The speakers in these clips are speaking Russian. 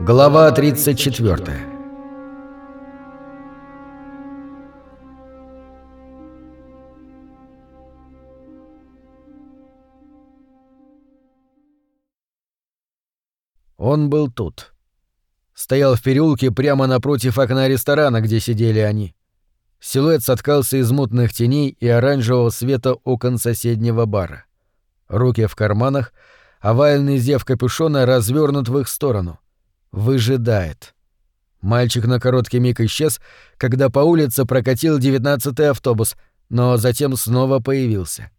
Глава 34 Он был тут. Стоял в переулке прямо напротив окна ресторана, где сидели они. Силуэт соткался из мутных теней и оранжевого света окон соседнего бара. Руки в карманах, овальный зев капюшона развернут в их сторону. Выжидает. Мальчик на короткий миг исчез, когда по улице прокатил девятнадцатый автобус, но затем снова появился.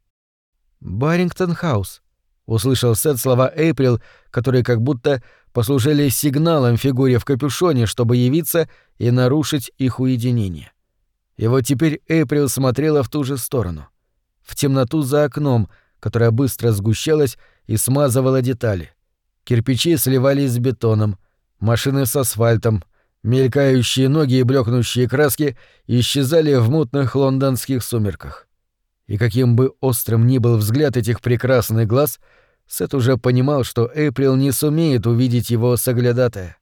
«Баррингтон-хаус», — услышал Сет слова Эйприл, которые как будто послужили сигналом фигуре в капюшоне, чтобы явиться и нарушить их уединение. И вот теперь Эйприл смотрела в ту же сторону. В темноту за окном, которая быстро сгущалась и смазывала детали. Кирпичи сливались с бетоном — машины с асфальтом, мелькающие ноги и блекнущие краски исчезали в мутных лондонских сумерках. И каким бы острым ни был взгляд этих прекрасных глаз, Сет уже понимал, что Эйприл не сумеет увидеть его соглядатая.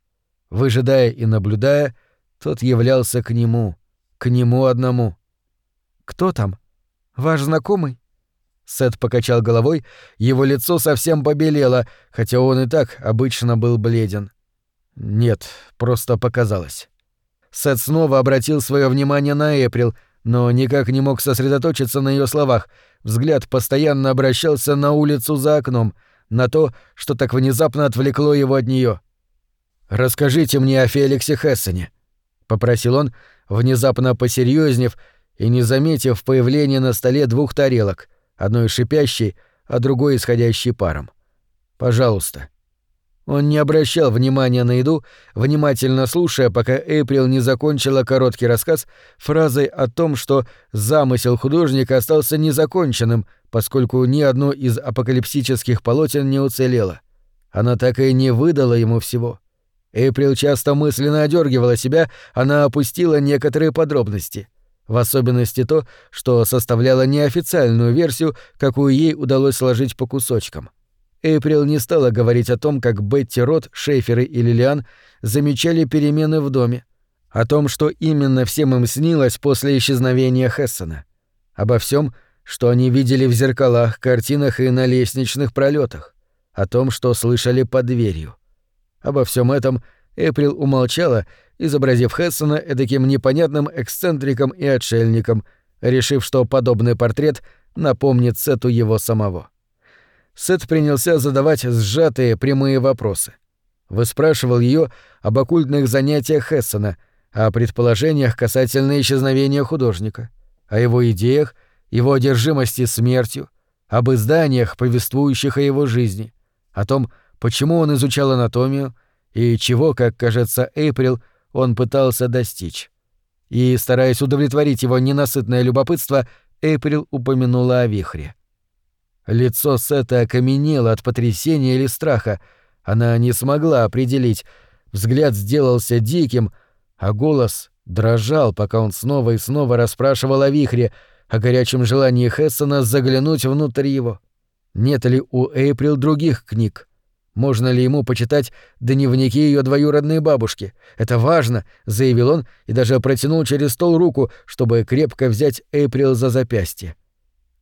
Выжидая и наблюдая, тот являлся к нему, к нему одному. «Кто там? Ваш знакомый?» Сет покачал головой, его лицо совсем побелело, хотя он и так обычно был бледен. Нет, просто показалось. Сет снова обратил свое внимание на Эприл, но никак не мог сосредоточиться на ее словах. Взгляд постоянно обращался на улицу за окном, на то, что так внезапно отвлекло его от нее. «Расскажите мне о Феликсе Хессене», — попросил он, внезапно посерьезнев и не заметив появления на столе двух тарелок, одной шипящей, а другой исходящей паром. «Пожалуйста». Он не обращал внимания на еду, внимательно слушая, пока Эйприл не закончила короткий рассказ фразой о том, что замысел художника остался незаконченным, поскольку ни одно из апокалипсических полотен не уцелело. Она так и не выдала ему всего. Эйприл часто мысленно одергивала себя, она опустила некоторые подробности. В особенности то, что составляло неофициальную версию, какую ей удалось сложить по кусочкам. Эйприл не стала говорить о том, как Бетти Рот, Шейферы и Лилиан замечали перемены в доме, о том, что именно всем им снилось после исчезновения Хессона, обо всем, что они видели в зеркалах, картинах и на лестничных пролетах, о том, что слышали под дверью. Обо всем этом Эприл умолчала, изобразив Хессона эдаким непонятным эксцентриком и отшельником, решив, что подобный портрет напомнит Сету его самого. Сет принялся задавать сжатые прямые вопросы. Выспрашивал ее об оккультных занятиях Хессона, о предположениях касательно исчезновения художника, о его идеях, его одержимости смертью, об изданиях, повествующих о его жизни, о том, почему он изучал анатомию и чего, как кажется, Эйприл, он пытался достичь. И, стараясь удовлетворить его ненасытное любопытство, Эйприл упомянула о вихре. Лицо Сета окаменело от потрясения или страха. Она не смогла определить. Взгляд сделался диким, а голос дрожал, пока он снова и снова расспрашивал о вихре, о горячем желании Хессона заглянуть внутрь его. Нет ли у Эйприл других книг? Можно ли ему почитать дневники ее двоюродной бабушки? Это важно, заявил он и даже протянул через стол руку, чтобы крепко взять Эйприл за запястье.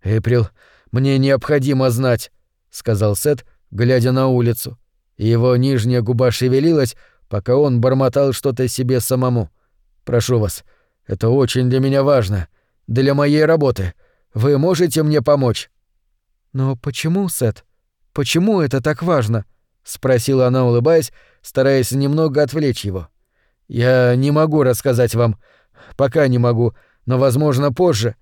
Эйприл мне необходимо знать», — сказал Сет, глядя на улицу. Его нижняя губа шевелилась, пока он бормотал что-то себе самому. «Прошу вас, это очень для меня важно. Для моей работы. Вы можете мне помочь?» «Но почему, Сет? Почему это так важно?» — спросила она, улыбаясь, стараясь немного отвлечь его. «Я не могу рассказать вам. Пока не могу, но, возможно, позже».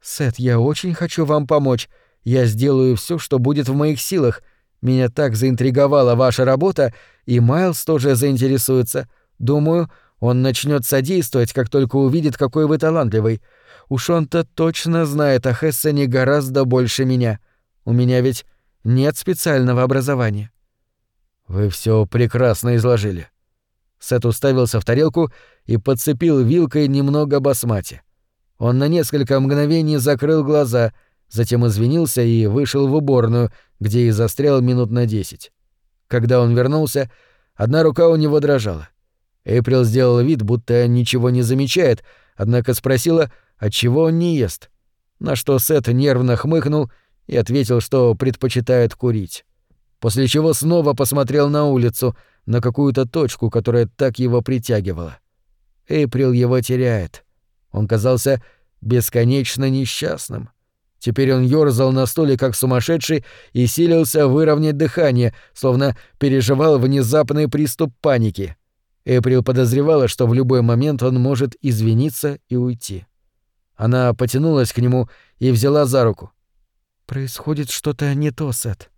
«Сет, я очень хочу вам помочь. Я сделаю все, что будет в моих силах. Меня так заинтриговала ваша работа, и Майлз тоже заинтересуется. Думаю, он начнет содействовать, как только увидит, какой вы талантливый. Уж он-то точно знает о Хессене гораздо больше меня. У меня ведь нет специального образования». «Вы все прекрасно изложили». Сет уставился в тарелку и подцепил вилкой немного басмати. Он на несколько мгновений закрыл глаза — затем извинился и вышел в уборную, где и застрял минут на десять. Когда он вернулся, одна рука у него дрожала. Эйприл сделал вид, будто ничего не замечает, однако спросила, отчего он не ест. На что Сет нервно хмыкнул и ответил, что предпочитает курить. После чего снова посмотрел на улицу, на какую-то точку, которая так его притягивала. Эйприл его теряет. Он казался бесконечно несчастным. Теперь он ёрзал на стуле как сумасшедший и силился выровнять дыхание, словно переживал внезапный приступ паники. Эприл подозревала, что в любой момент он может извиниться и уйти. Она потянулась к нему и взяла за руку. «Происходит что-то не то, Сет.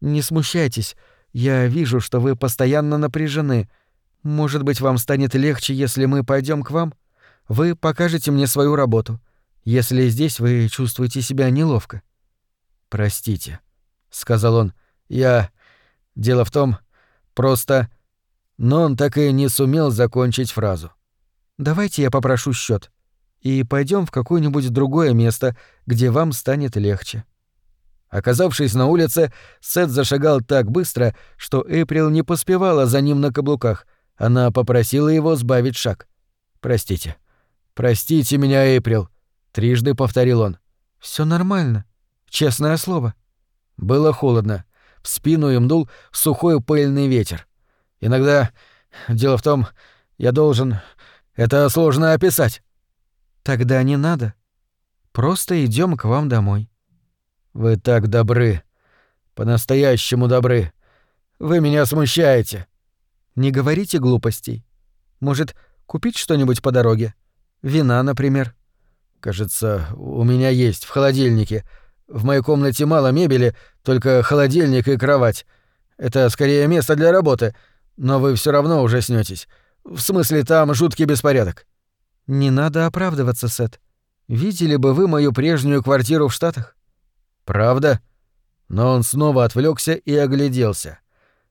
Не смущайтесь. Я вижу, что вы постоянно напряжены. Может быть, вам станет легче, если мы пойдем к вам? Вы покажете мне свою работу если здесь вы чувствуете себя неловко. Простите, сказал он. Я Дело в том, просто но он так и не сумел закончить фразу. Давайте я попрошу счет и пойдем в какое-нибудь другое место, где вам станет легче. Оказавшись на улице, Сет зашагал так быстро, что Эйприл не поспевала за ним на каблуках. Она попросила его сбавить шаг. «Простите. Простите меня, Эйприл», Трижды повторил он. Все нормально. Честное слово. Было холодно. В спину им дул сухой пыльный ветер. Иногда... Дело в том, я должен... Это сложно описать. Тогда не надо. Просто идем к вам домой. Вы так добры. По-настоящему добры. Вы меня смущаете. Не говорите глупостей. Может, купить что-нибудь по дороге? Вина, например. Кажется, у меня есть в холодильнике. В моей комнате мало мебели, только холодильник и кровать. Это скорее место для работы, но вы все равно уже снётесь. В смысле, там жуткий беспорядок. Не надо оправдываться, Сет. Видели бы вы мою прежнюю квартиру в Штатах? Правда? Но он снова отвлекся и огляделся.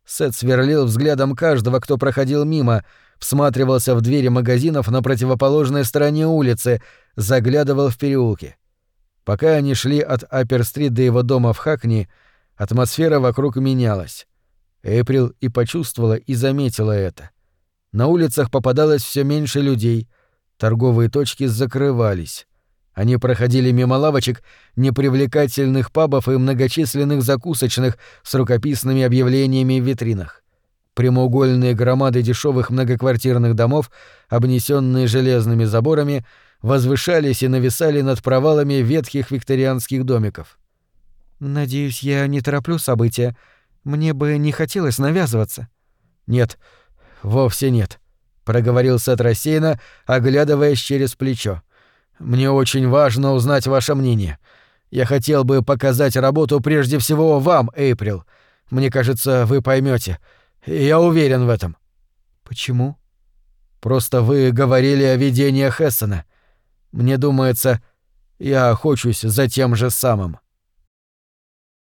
Сет сверлил взглядом каждого, кто проходил мимо, всматривался в двери магазинов на противоположной стороне улицы, заглядывал в переулки. Пока они шли от Апер-стрит до его дома в Хакни, атмосфера вокруг менялась. Эйприл и почувствовала, и заметила это. На улицах попадалось все меньше людей, торговые точки закрывались. Они проходили мимо лавочек, непривлекательных пабов и многочисленных закусочных с рукописными объявлениями в витринах. Прямоугольные громады дешевых многоквартирных домов, обнесенные железными заборами, возвышались и нависали над провалами ветхих викторианских домиков. «Надеюсь, я не тороплю события. Мне бы не хотелось навязываться». «Нет, вовсе нет», — проговорил Сет рассеянно, оглядываясь через плечо. «Мне очень важно узнать ваше мнение. Я хотел бы показать работу прежде всего вам, Эйприл. Мне кажется, вы поймете. Я уверен в этом». «Почему?» «Просто вы говорили о видениях Эссена. Мне думается, я охочусь за тем же самым».